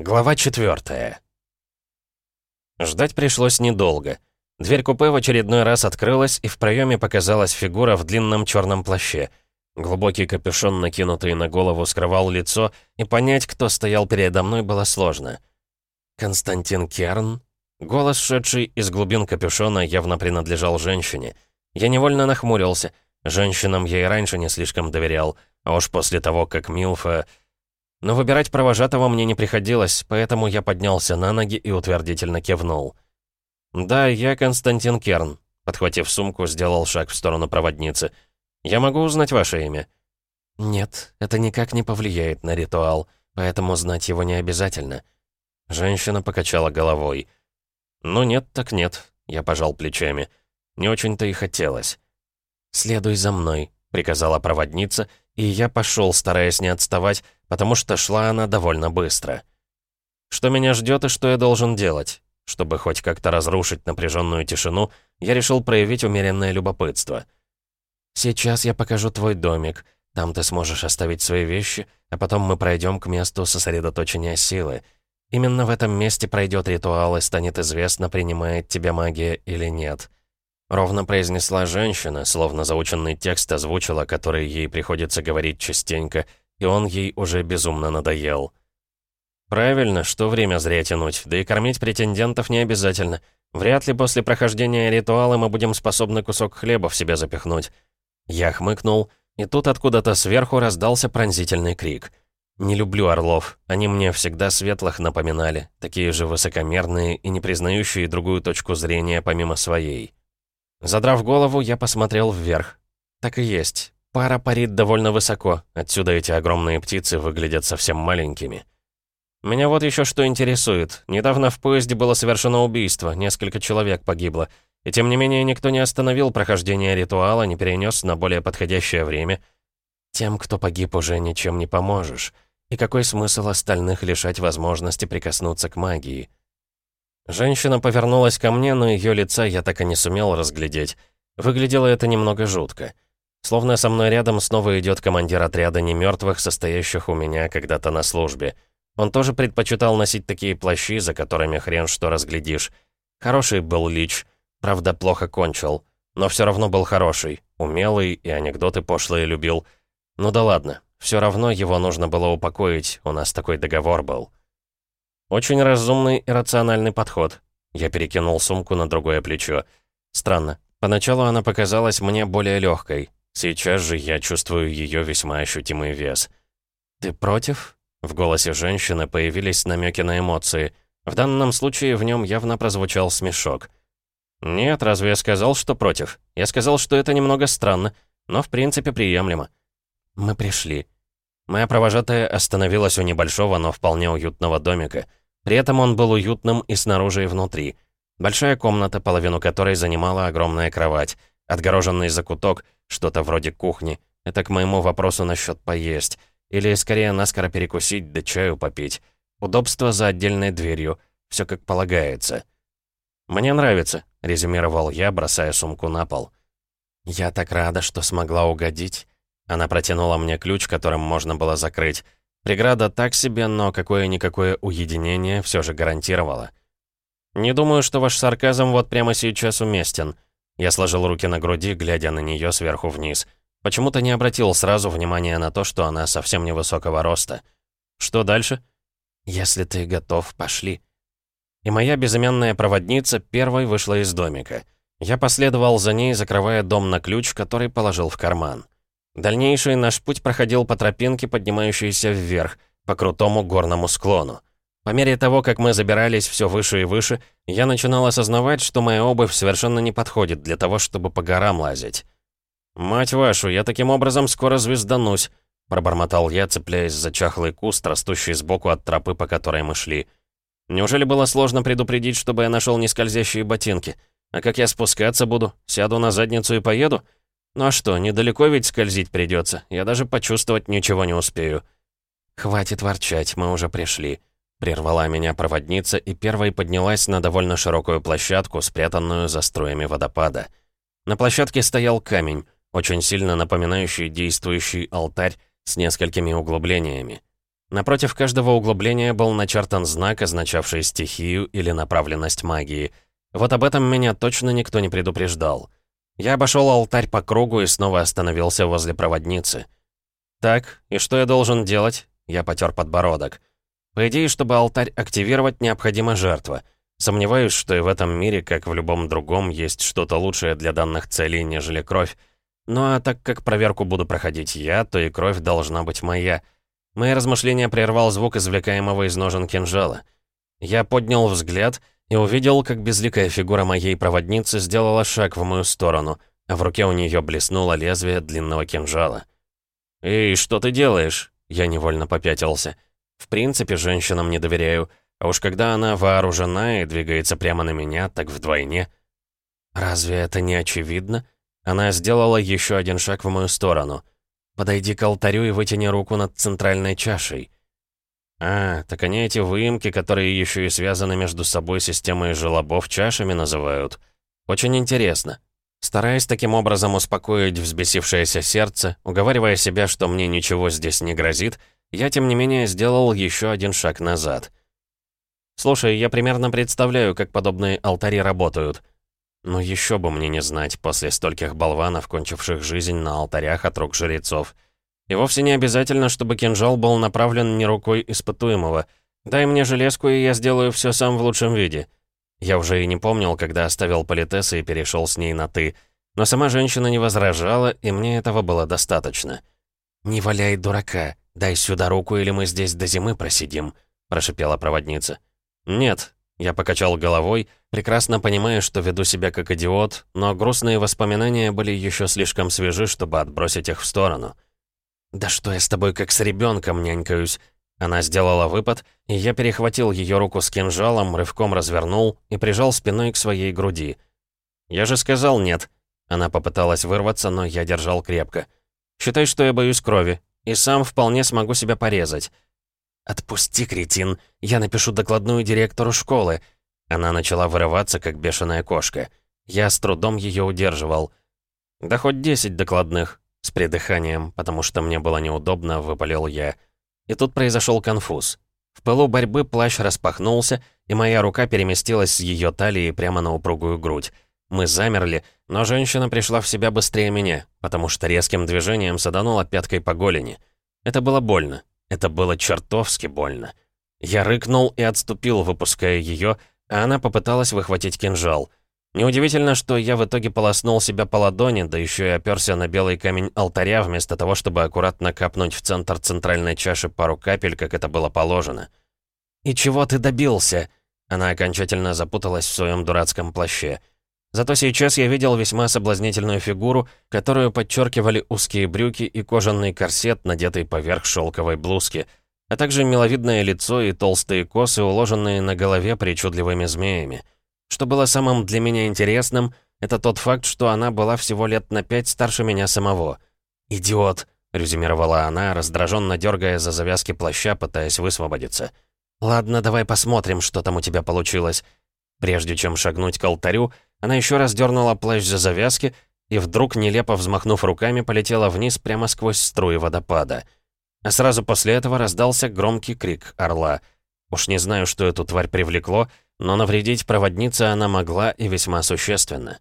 Глава четвертая. Ждать пришлось недолго. Дверь купе в очередной раз открылась, и в проеме показалась фигура в длинном черном плаще. Глубокий капюшон, накинутый на голову, скрывал лицо, и понять, кто стоял передо мной, было сложно. «Константин Керн?» Голос, шедший из глубин капюшона, явно принадлежал женщине. Я невольно нахмурился. Женщинам я и раньше не слишком доверял, а уж после того, как Милфа... Но выбирать провожатого мне не приходилось, поэтому я поднялся на ноги и утвердительно кивнул. «Да, я Константин Керн», — подхватив сумку, сделал шаг в сторону проводницы. «Я могу узнать ваше имя?» «Нет, это никак не повлияет на ритуал, поэтому знать его не обязательно». Женщина покачала головой. «Ну нет, так нет», — я пожал плечами. «Не очень-то и хотелось». «Следуй за мной», — приказала проводница, и я пошел, стараясь не отставать, потому что шла она довольно быстро. Что меня ждет и что я должен делать? Чтобы хоть как-то разрушить напряженную тишину, я решил проявить умеренное любопытство. «Сейчас я покажу твой домик. Там ты сможешь оставить свои вещи, а потом мы пройдем к месту сосредоточения силы. Именно в этом месте пройдет ритуал и станет известно, принимает тебя магия или нет». Ровно произнесла женщина, словно заученный текст озвучила, который ей приходится говорить частенько, и он ей уже безумно надоел. «Правильно, что время зря тянуть, да и кормить претендентов не обязательно. Вряд ли после прохождения ритуала мы будем способны кусок хлеба в себя запихнуть». Я хмыкнул, и тут откуда-то сверху раздался пронзительный крик. «Не люблю орлов, они мне всегда светлых напоминали, такие же высокомерные и не признающие другую точку зрения помимо своей». Задрав голову, я посмотрел вверх. Так и есть. Пара парит довольно высоко, отсюда эти огромные птицы выглядят совсем маленькими. Меня вот еще что интересует. Недавно в поезде было совершено убийство, несколько человек погибло. И тем не менее никто не остановил прохождение ритуала, не перенес на более подходящее время. Тем, кто погиб, уже ничем не поможешь. И какой смысл остальных лишать возможности прикоснуться к магии? Женщина повернулась ко мне, но ее лица я так и не сумел разглядеть. Выглядело это немного жутко. Словно со мной рядом снова идет командир отряда немертвых, состоящих у меня когда-то на службе. Он тоже предпочитал носить такие плащи, за которыми хрен что разглядишь. Хороший был Лич, правда, плохо кончил. Но все равно был хороший, умелый и анекдоты пошлые любил. Ну да ладно, все равно его нужно было упокоить, у нас такой договор был. Очень разумный и рациональный подход. Я перекинул сумку на другое плечо. Странно. Поначалу она показалась мне более легкой. Сейчас же я чувствую ее весьма ощутимый вес. «Ты против?» В голосе женщины появились намеки на эмоции. В данном случае в нем явно прозвучал смешок. «Нет, разве я сказал, что против? Я сказал, что это немного странно, но в принципе приемлемо». «Мы пришли». Моя провожатая остановилась у небольшого, но вполне уютного домика. При этом он был уютным и снаружи, и внутри. Большая комната, половину которой занимала огромная кровать. Отгороженный закуток, что-то вроде кухни. Это к моему вопросу насчет поесть. Или, скорее, наскоро перекусить, да чаю попить. Удобство за отдельной дверью. Все как полагается. «Мне нравится», — резюмировал я, бросая сумку на пол. «Я так рада, что смогла угодить». Она протянула мне ключ, которым можно было закрыть. Преграда так себе, но какое-никакое уединение все же гарантировало. «Не думаю, что ваш сарказм вот прямо сейчас уместен». Я сложил руки на груди, глядя на нее сверху вниз. Почему-то не обратил сразу внимания на то, что она совсем невысокого роста. «Что дальше?» «Если ты готов, пошли». И моя безымянная проводница первой вышла из домика. Я последовал за ней, закрывая дом на ключ, который положил в карман. Дальнейший наш путь проходил по тропинке, поднимающейся вверх, по крутому горному склону. По мере того, как мы забирались все выше и выше, я начинал осознавать, что моя обувь совершенно не подходит для того, чтобы по горам лазить. «Мать вашу, я таким образом скоро звезданусь», — пробормотал я, цепляясь за чахлый куст, растущий сбоку от тропы, по которой мы шли. «Неужели было сложно предупредить, чтобы я нашел нескользящие ботинки? А как я спускаться буду? Сяду на задницу и поеду?» «Ну а что, недалеко ведь скользить придется. Я даже почувствовать ничего не успею». «Хватит ворчать, мы уже пришли», — прервала меня проводница и первой поднялась на довольно широкую площадку, спрятанную за струями водопада. На площадке стоял камень, очень сильно напоминающий действующий алтарь с несколькими углублениями. Напротив каждого углубления был начертан знак, означавший стихию или направленность магии. Вот об этом меня точно никто не предупреждал. Я обошел алтарь по кругу и снова остановился возле проводницы. «Так, и что я должен делать?» Я потер подбородок. По идее, чтобы алтарь активировать, необходима жертва. Сомневаюсь, что и в этом мире, как в любом другом, есть что-то лучшее для данных целей, нежели кровь. Ну а так как проверку буду проходить я, то и кровь должна быть моя. Мои размышления прервал звук извлекаемого из ножен кинжала. Я поднял взгляд и увидел, как безликая фигура моей проводницы сделала шаг в мою сторону, а в руке у нее блеснуло лезвие длинного кинжала. «Эй, что ты делаешь?» Я невольно попятился. В принципе, женщинам не доверяю, а уж когда она вооружена и двигается прямо на меня, так вдвойне. Разве это не очевидно? Она сделала еще один шаг в мою сторону. Подойди к алтарю и вытяни руку над центральной чашей. А, так они эти выемки, которые еще и связаны между собой системой желобов, чашами называют. Очень интересно. Стараясь таким образом успокоить взбесившееся сердце, уговаривая себя, что мне ничего здесь не грозит, я, тем не менее, сделал еще один шаг назад. «Слушай, я примерно представляю, как подобные алтари работают. Но еще бы мне не знать, после стольких болванов, кончивших жизнь на алтарях от рук жрецов. И вовсе не обязательно, чтобы кинжал был направлен не рукой испытуемого. Дай мне железку, и я сделаю все сам в лучшем виде». Я уже и не помнил, когда оставил политесса и перешел с ней на «ты». Но сама женщина не возражала, и мне этого было достаточно. «Не валяй дурака, дай сюда руку, или мы здесь до зимы просидим», — прошипела проводница. «Нет», — я покачал головой, прекрасно понимая, что веду себя как идиот, но грустные воспоминания были еще слишком свежи, чтобы отбросить их в сторону. «Да что я с тобой как с ребенком нянькаюсь?» Она сделала выпад, и я перехватил ее руку с кинжалом, рывком развернул и прижал спиной к своей груди. «Я же сказал нет». Она попыталась вырваться, но я держал крепко. «Считай, что я боюсь крови, и сам вполне смогу себя порезать». «Отпусти, кретин, я напишу докладную директору школы». Она начала вырываться, как бешеная кошка. Я с трудом ее удерживал. «Да хоть десять докладных», с придыханием, потому что мне было неудобно, выпалил я. И тут произошел конфуз. В пылу борьбы плащ распахнулся, и моя рука переместилась с ее талии прямо на упругую грудь. Мы замерли, но женщина пришла в себя быстрее меня, потому что резким движением саданула пяткой по голени. Это было больно. Это было чертовски больно. Я рыкнул и отступил, выпуская ее, а она попыталась выхватить кинжал. Неудивительно, что я в итоге полоснул себя по ладони, да еще и оперся на белый камень алтаря, вместо того, чтобы аккуратно капнуть в центр центральной чаши пару капель, как это было положено. «И чего ты добился?» Она окончательно запуталась в своем дурацком плаще. Зато сейчас я видел весьма соблазнительную фигуру, которую подчеркивали узкие брюки и кожаный корсет, надетый поверх шелковой блузки, а также миловидное лицо и толстые косы, уложенные на голове причудливыми змеями. Что было самым для меня интересным, это тот факт, что она была всего лет на пять старше меня самого. «Идиот!» — резюмировала она, раздраженно дергая за завязки плаща, пытаясь высвободиться. «Ладно, давай посмотрим, что там у тебя получилось». Прежде чем шагнуть к алтарю, она еще раз дернула плащ за завязки и вдруг, нелепо взмахнув руками, полетела вниз прямо сквозь струи водопада. А сразу после этого раздался громкий крик орла. Уж не знаю, что эту тварь привлекло, но навредить проводнице она могла и весьма существенно.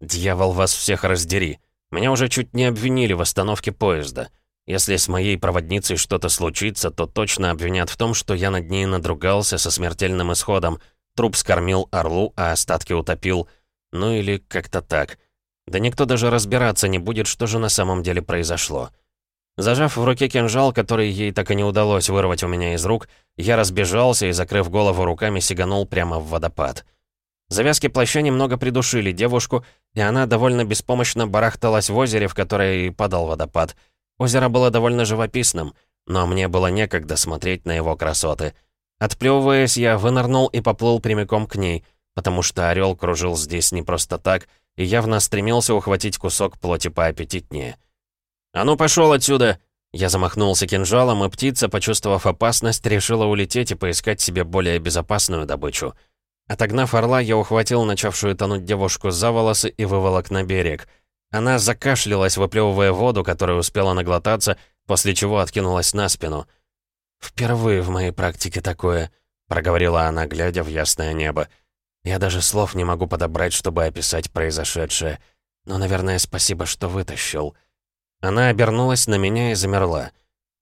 «Дьявол, вас всех раздери! Меня уже чуть не обвинили в остановке поезда. Если с моей проводницей что-то случится, то точно обвинят в том, что я над ней надругался со смертельным исходом. Труп скормил орлу, а остатки утопил. Ну или как-то так. Да никто даже разбираться не будет, что же на самом деле произошло». Зажав в руке кинжал, который ей так и не удалось вырвать у меня из рук, я разбежался и, закрыв голову руками, сиганул прямо в водопад. Завязки плаща немного придушили девушку, и она довольно беспомощно барахталась в озере, в которое и падал водопад. Озеро было довольно живописным, но мне было некогда смотреть на его красоты. Отплевываясь, я вынырнул и поплыл прямиком к ней, потому что орел кружил здесь не просто так и явно стремился ухватить кусок плоти поаппетитнее. «А ну пошел отсюда!» Я замахнулся кинжалом, и птица, почувствовав опасность, решила улететь и поискать себе более безопасную добычу. Отогнав орла, я ухватил начавшую тонуть девушку за волосы и выволок на берег. Она закашлялась, выплевывая воду, которая успела наглотаться, после чего откинулась на спину. «Впервые в моей практике такое», — проговорила она, глядя в ясное небо. «Я даже слов не могу подобрать, чтобы описать произошедшее. Но, наверное, спасибо, что вытащил». Она обернулась на меня и замерла.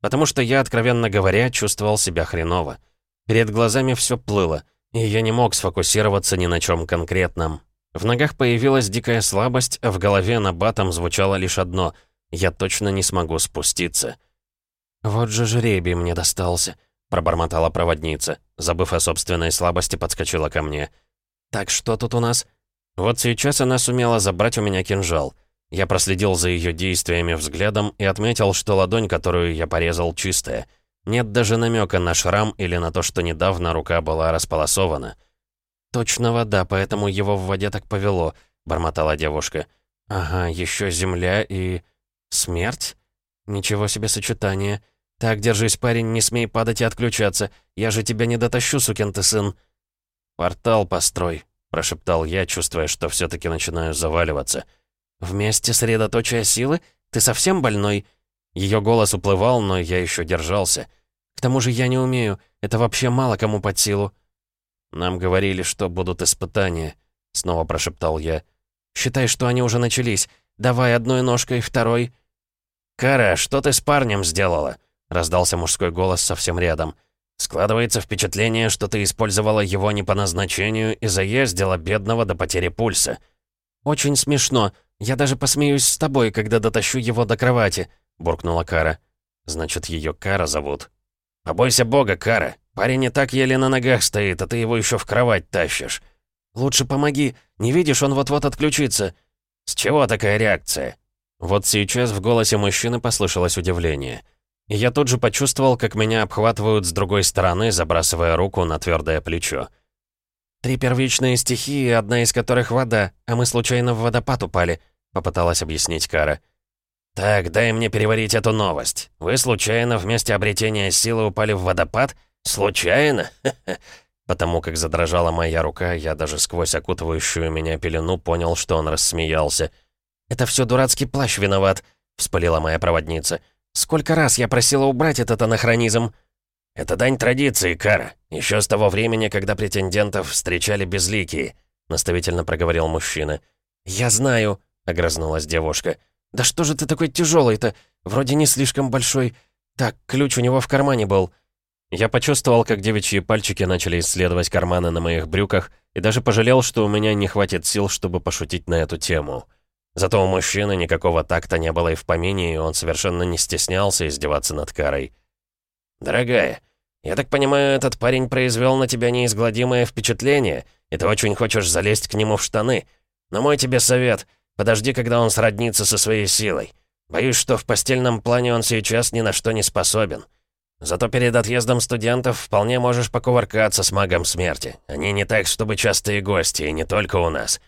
Потому что я, откровенно говоря, чувствовал себя хреново. Перед глазами все плыло, и я не мог сфокусироваться ни на чем конкретном. В ногах появилась дикая слабость, а в голове на батом звучало лишь одно — «Я точно не смогу спуститься». «Вот же жребий мне достался», — пробормотала проводница. Забыв о собственной слабости, подскочила ко мне. «Так, что тут у нас?» Вот сейчас она сумела забрать у меня кинжал. Я проследил за ее действиями взглядом и отметил, что ладонь, которую я порезал, чистая. Нет даже намека на шрам или на то, что недавно рука была располосована. «Точно вода, поэтому его в воде так повело», — бормотала девушка. «Ага, еще земля и... смерть? Ничего себе сочетание. Так, держись, парень, не смей падать и отключаться. Я же тебя не дотащу, сукин ты сын». «Портал построй», — прошептал я, чувствуя, что все таки начинаю заваливаться. «Вместе средоточия силы? Ты совсем больной?» Ее голос уплывал, но я еще держался. «К тому же я не умею. Это вообще мало кому под силу». «Нам говорили, что будут испытания», — снова прошептал я. «Считай, что они уже начались. Давай одной ножкой, второй». «Кара, что ты с парнем сделала?» — раздался мужской голос совсем рядом. «Складывается впечатление, что ты использовала его не по назначению и заездила бедного до потери пульса». «Очень смешно. Я даже посмеюсь с тобой, когда дотащу его до кровати», — буркнула Кара. «Значит, ее Кара зовут». «Побойся бога, Кара. Парень и так еле на ногах стоит, а ты его еще в кровать тащишь. Лучше помоги. Не видишь, он вот-вот отключится. С чего такая реакция? Вот сейчас в голосе мужчины послышалось удивление. И я тут же почувствовал, как меня обхватывают с другой стороны, забрасывая руку на твердое плечо. «Три первичные стихии, одна из которых вода, а мы случайно в водопад упали», — попыталась объяснить Кара. «Так, дай мне переварить эту новость. Вы случайно вместе обретения силы упали в водопад?» «Случайно?» Потому как задрожала моя рука, я даже сквозь окутывающую меня пелену понял, что он рассмеялся. «Это все дурацкий плащ виноват», — вспылила моя проводница. «Сколько раз я просила убрать этот анахронизм?» «Это дань традиции, Кара. Еще с того времени, когда претендентов встречали безликие», — наставительно проговорил мужчина. «Я знаю», — огрызнулась девушка. «Да что же ты такой тяжелый-то? Вроде не слишком большой. Так, ключ у него в кармане был». Я почувствовал, как девичьи пальчики начали исследовать карманы на моих брюках, и даже пожалел, что у меня не хватит сил, чтобы пошутить на эту тему. Зато у мужчины никакого такта не было и в помине, и он совершенно не стеснялся издеваться над Карой. «Дорогая, я так понимаю, этот парень произвел на тебя неизгладимое впечатление, и ты очень хочешь залезть к нему в штаны. Но мой тебе совет — подожди, когда он сроднится со своей силой. Боюсь, что в постельном плане он сейчас ни на что не способен». Зато перед отъездом студентов вполне можешь покувыркаться с магом смерти. Они не так, чтобы частые гости, и не только у нас».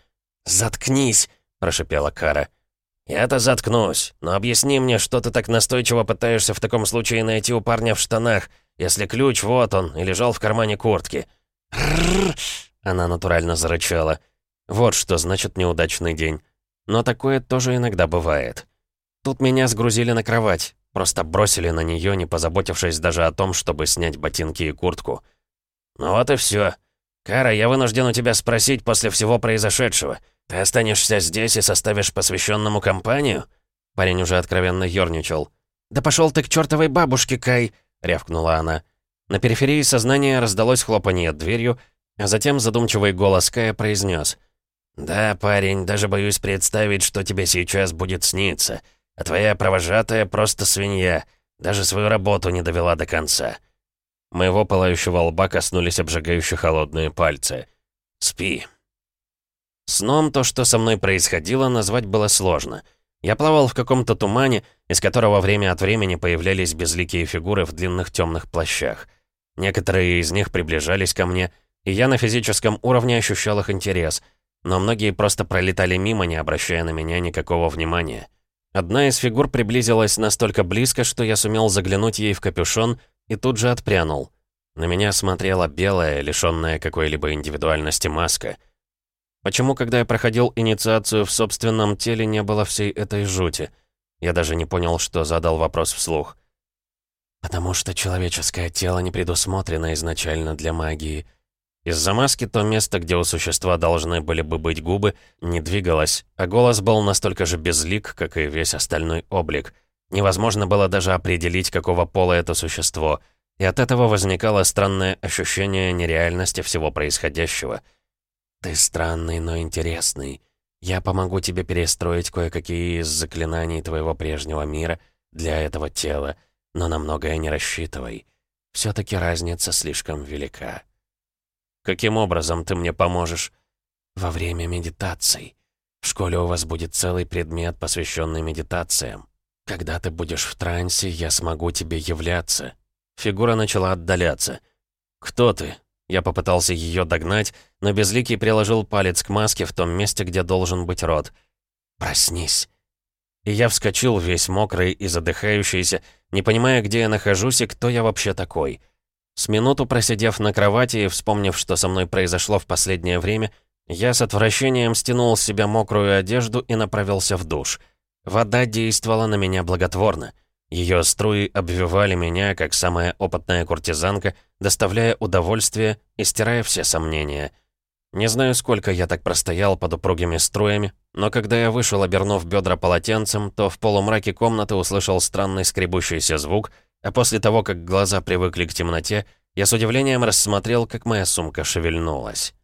«Заткнись!» — прошипела Кара. «Я-то заткнусь, но объясни мне, что ты так настойчиво пытаешься в таком случае найти у парня в штанах, если ключ вот он и лежал в кармане куртки». «Рррр!» — она натурально зарычала. «Вот что значит неудачный день. Но такое тоже иногда бывает. Тут меня сгрузили на кровать. Просто бросили на нее, не позаботившись даже о том, чтобы снять ботинки и куртку. «Ну вот и все. Кара, я вынужден у тебя спросить после всего произошедшего. Ты останешься здесь и составишь посвященному компанию?» Парень уже откровенно ерничал. «Да пошел ты к чертовой бабушке, Кай!» — рявкнула она. На периферии сознания раздалось хлопанье дверью, а затем задумчивый голос Кая произнес: «Да, парень, даже боюсь представить, что тебе сейчас будет сниться. А твоя провожатая просто свинья. Даже свою работу не довела до конца». Моего пылающего лба коснулись обжигающие холодные пальцы. «Спи». Сном то, что со мной происходило, назвать было сложно. Я плавал в каком-то тумане, из которого время от времени появлялись безликие фигуры в длинных темных плащах. Некоторые из них приближались ко мне, и я на физическом уровне ощущал их интерес, но многие просто пролетали мимо, не обращая на меня никакого внимания. Одна из фигур приблизилась настолько близко, что я сумел заглянуть ей в капюшон и тут же отпрянул. На меня смотрела белая, лишённая какой-либо индивидуальности маска. Почему, когда я проходил инициацию в собственном теле, не было всей этой жути? Я даже не понял, что задал вопрос вслух. «Потому что человеческое тело не предусмотрено изначально для магии». Из-за маски то место, где у существа должны были бы быть губы, не двигалось, а голос был настолько же безлик, как и весь остальной облик. Невозможно было даже определить, какого пола это существо, и от этого возникало странное ощущение нереальности всего происходящего. «Ты странный, но интересный. Я помогу тебе перестроить кое-какие из заклинаний твоего прежнего мира для этого тела, но на многое не рассчитывай. Все-таки разница слишком велика». «Каким образом ты мне поможешь?» «Во время медитаций. В школе у вас будет целый предмет, посвященный медитациям. Когда ты будешь в трансе, я смогу тебе являться». Фигура начала отдаляться. «Кто ты?» Я попытался ее догнать, но Безликий приложил палец к маске в том месте, где должен быть рот. «Проснись». И я вскочил весь мокрый и задыхающийся, не понимая, где я нахожусь и кто я вообще такой. С минуту просидев на кровати и вспомнив, что со мной произошло в последнее время, я с отвращением стянул с себя мокрую одежду и направился в душ. Вода действовала на меня благотворно. Ее струи обвивали меня, как самая опытная куртизанка, доставляя удовольствие и стирая все сомнения. Не знаю, сколько я так простоял под упругими струями, но когда я вышел, обернув бедра полотенцем, то в полумраке комнаты услышал странный скребущийся звук — а после того, как глаза привыкли к темноте, я с удивлением рассмотрел, как моя сумка шевельнулась.